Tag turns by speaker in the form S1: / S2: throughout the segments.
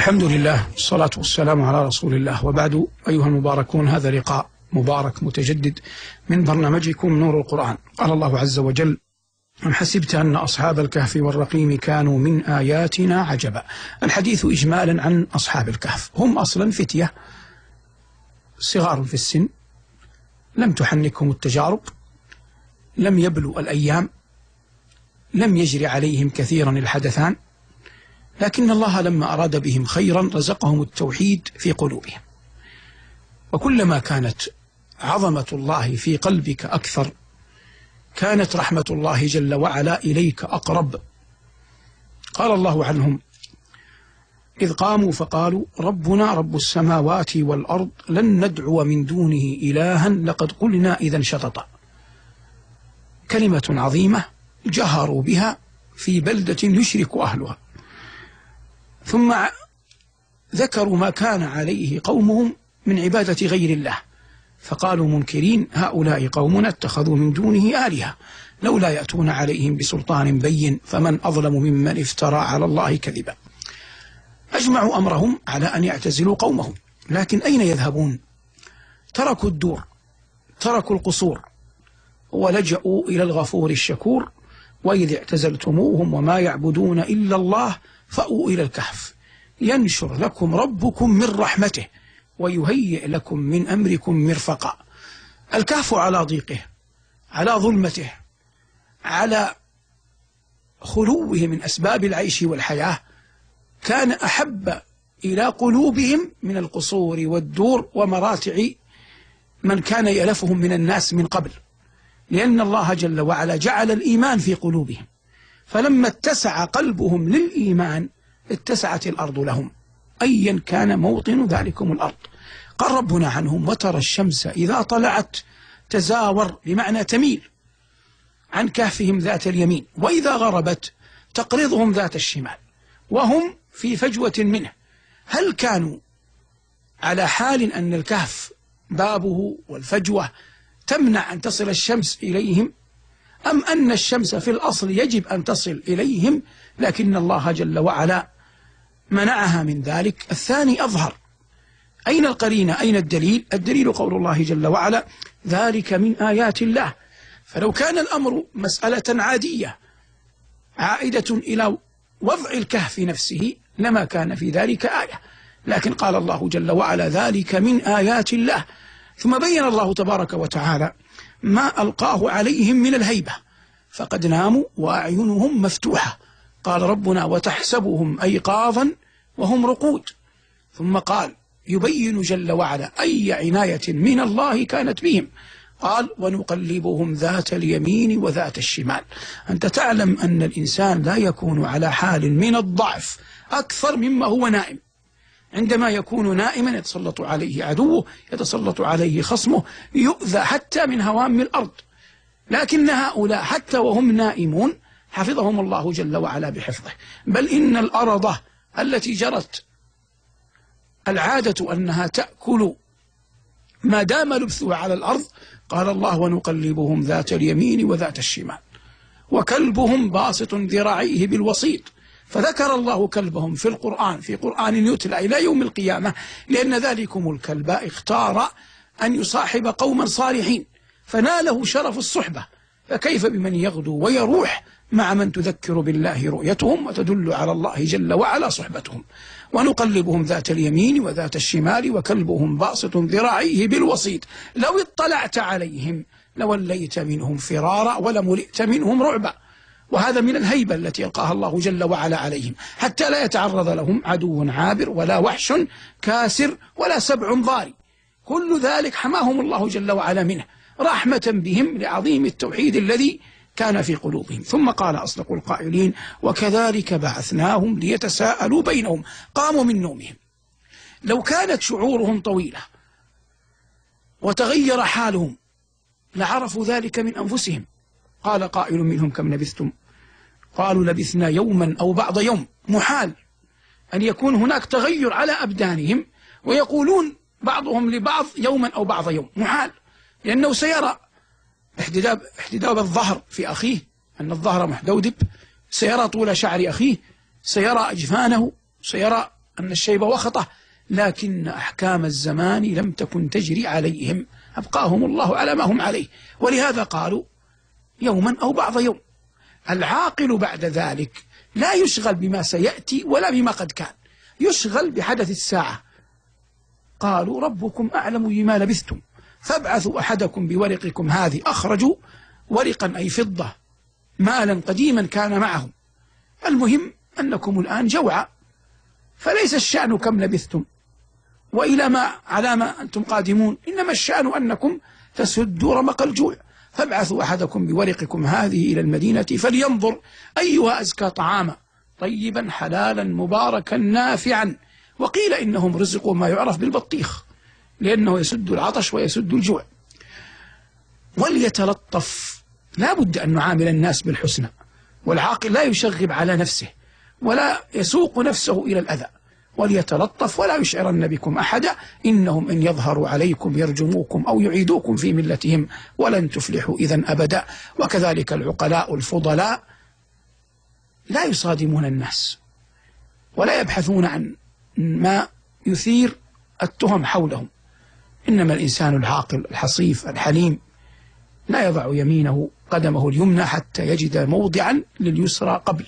S1: الحمد لله والصلاة والسلام على رسول الله. وبعد أيها المباركون هذا لقاء مبارك متجدد من برنامجكم نور القرآن. قال الله عز وجل أم حسبت أن أصحاب الكهف والرقيم كانوا من آياتنا عجبا؟ الحديث إجمالا عن أصحاب الكهف. هم أصلا فتية صغار في السن لم تحنكهم التجارب لم يبلوا الأيام لم يجري عليهم كثيرا الحدثان لكن الله لما أراد بهم خيرا رزقهم التوحيد في قلوبهم. وكلما كانت عظمة الله في قلبك أكثر كانت رحمة الله جل وعلا إليك أقرب. قال الله عنهم إذ قاموا فقالوا ربنا رب السماوات والأرض لن ندعو من دونه إلها لقد قلنا إذا شططا. كلمة عظيمة جهروا بها في بلدة يشرك أهلها. ثم ذكروا ما كان عليه قومهم من عبادة غير الله. فقالوا منكرين هؤلاء قومنا اتخذوا من دونه آلهة. لولا يأتون عليهم بسلطان بين فمن أظلم ممن افترى على الله كذبا. أجمعوا أمرهم على أن يعتزلوا قومهم. لكن أين يذهبون؟ تركوا الدور تركوا القصور ولجأوا إلى الغفور الشكور وإذ اعتزلتموهم وما يعبدون إلا الله فأووا إلى الكهف. ينشر لكم ربكم من رحمته ويهيئ لكم من أمركم مرفقا. الكهف على ضيقه على ظلمته على خلوه من أسباب العيش والحياة. كان أحب إلى قلوبهم من القصور والدور ومراتع من كان يلفهم من الناس من قبل. لأن الله جل وعلا جعل الإيمان في قلوبهم. فلما اتسع قلبهم للإيمان اتسعت الأرض لهم. أيا كان موطن ذلكم الأرض. قال ربنا عنهم وترى الشمس إذا طلعت تزاور بمعنى تميل عن كهفهم ذات اليمين. وإذا غربت تقرضهم ذات الشمال. وهم في فجوة منه. هل كانوا على حال أن الكهف بابه والفجوة تمنع أن تصل الشمس إليهم؟ أم أن الشمس في الأصل يجب أن تصل إليهم؟ لكن الله جل وعلا منعها من ذلك. الثاني أظهر. أين القرينة أين الدليل؟ الدليل قول الله جل وعلا ذلك من آيات الله. فلو كان الأمر مسألة عادية عائدة إلى وضع الكهف نفسه لما كان في ذلك آية. لكن قال الله جل وعلا ذلك من آيات الله. ثم بين الله تبارك وتعالى ما ألقاه عليهم من الهيبة فقد ناموا وأعينهم مفتوحة. قال ربنا وتحسبهم أيقاظا وهم رقود. ثم قال يبين جل وعلا أي عناية من الله كانت بهم. قال ونقلبهم ذات اليمين وذات الشمال. أنت تعلم أن الإنسان لا يكون على حال من الضعف أكثر مما هو نائم. عندما يكون نائما يتسلط عليه عدوه يتسلط عليه خصمه يؤذى حتى من هوام الأرض. لكن هؤلاء حتى وهم نائمون حفظهم الله جل وعلا بحفظه. بل إن الأرض التي جرت العادة أنها تأكل ما دام لبثها على الأرض قال الله ونقلبهم ذات اليمين وذات الشمال. وكلبهم باسط ذراعيه بالوسيط فذكر الله كلبهم في القرآن في قرآن يتلى إلى يوم القيامة لأن ذلكم الكلب اختار أن يصاحب قوما صالحين فناله شرف الصحبة فكيف بمن يغدو ويروح مع من تذكر بالله رؤيتهم وتدل على الله جل وعلا صحبتهم؟ ونقلبهم ذات اليمين وذات الشمال وكلبهم باسط ذراعيه بالوسيط لو اطلعت عليهم لوليت منهم فرارا ولملئت منهم رعبا. وهذا من الهيبة التي يلقاها الله جل وعلا عليهم. حتى لا يتعرض لهم عدو عابر ولا وحش كاسر ولا سبع ضاري. كل ذلك حماهم الله جل وعلا منه رحمة بهم لعظيم التوحيد الذي كان في قلوبهم. ثم قال أصدق القائلين وكذلك بعثناهم ليتساءلوا بينهم. قاموا من نومهم. لو كانت شعورهم طويلة وتغير حالهم لعرفوا ذلك من أنفسهم. قال قائل منهم كم لبثتم؟ قالوا لبثنا يوما أو بعض يوم. محال. أن يكون هناك تغير على أبدانهم ويقولون بعضهم لبعض يوما أو بعض يوم. محال. لأنه سيرى احتداب, احتداب الظهر في أخيه أن الظهر محدودب. سيرى طول شعر أخيه سيرى أجفانه سيرى أن الشيب وخطه. لكن أحكام الزمان لم تكن تجري عليهم. أبقاهم الله على ما هم عليه. ولهذا قالوا يوما أو بعض يوم. العاقل بعد ذلك لا يشغل بما سيأتي ولا بما قد كان. يشغل بحدث الساعة. قالوا ربكم أعلم بما لبثتم. فابعثوا أحدكم بورقكم هذه. أخرجوا ورقا أي فضة. مالا قديما كان معهم. المهم أنكم الآن جوعى فليس الشأن كم لبثتم. وإلى ما على ما أنتم قادمون. إنما الشأن أنكم تسدوا رمق الجوع. فابعثوا أحدكم بورقكم هذه إلى المدينة فلينظر أيها أزكى طعاما طيبا حلالا مباركا نافعا. وقيل إنهم رزقوا ما يعرف بالبطيخ لأنه يسد العطش ويسد الجوع. وليتلطف لا بد أن نعامل الناس بالحسنى والعاقل لا يشغب على نفسه ولا يسوق نفسه إلى الأذى. وليتلطف ولا يشعرن بكم أحدا. إنهم إن يظهروا عليكم يرجموكم أو يعيدوكم في ملتهم ولن تفلحوا إذا أبدا. وكذلك العقلاء الفضلاء لا يصادمون الناس ولا يبحثون عن ما يثير التهم حولهم. إنما الإنسان العاقل الحصيف الحليم لا يضع يمينه قدمه اليمنى حتى يجد موضعا لليسرى قبل.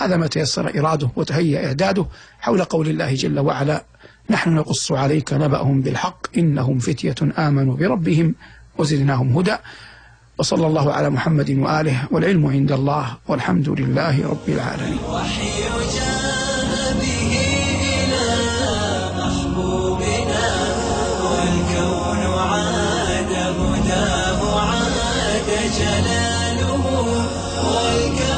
S1: هذا ما تيسر إراده وتهيأ إعداده حول قول الله جل وعلا نحن نقص عليك نبأهم بالحق إنهم فتية آمنوا بربهم وزدناهم هدى. وصلى الله على محمد وآله والعلم عند الله والحمد لله رب العالمين.
S2: جاء به إلى محبوبنا والكون عاد هداه عاد جلاله والكون